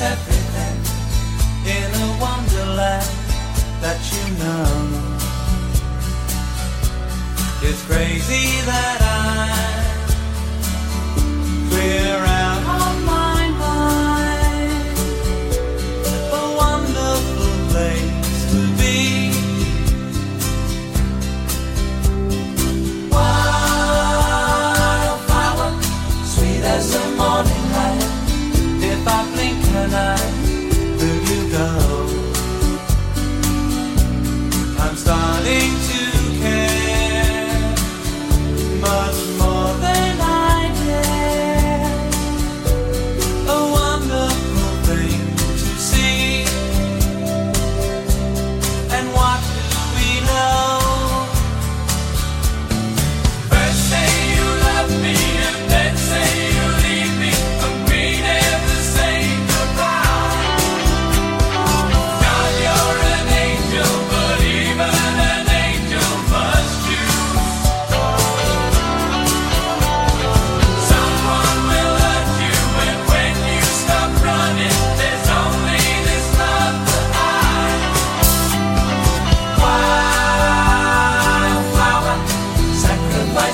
It's everything in a wonderland that you know. It's crazy that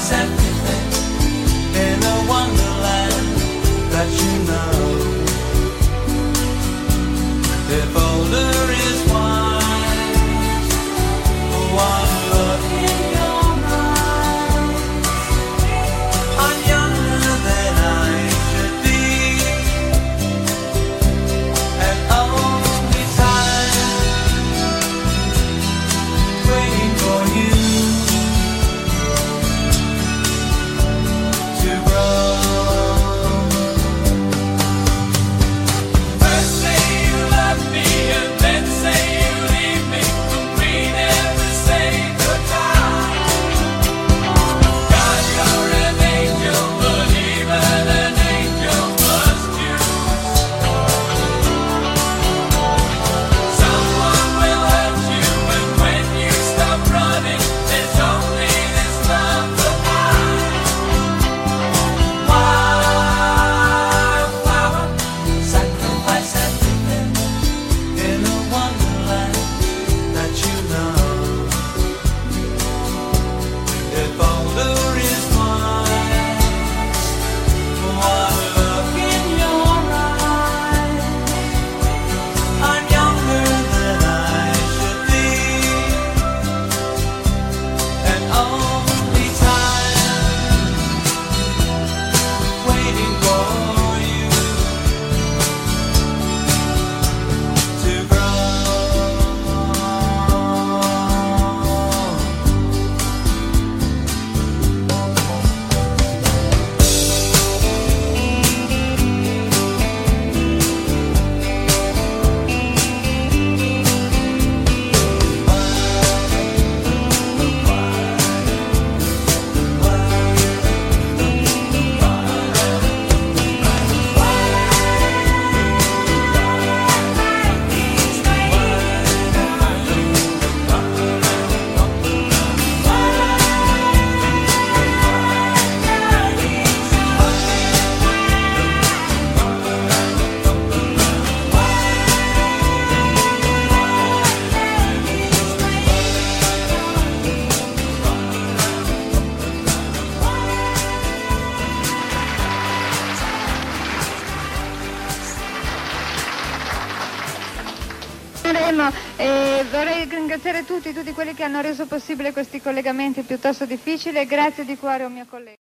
sunset. 经过。Saremo e vorrei ringraziare tutti, tutti quelli che hanno reso possibile questi collegamenti piuttosto difficili e grazie di cuore a un mio collega.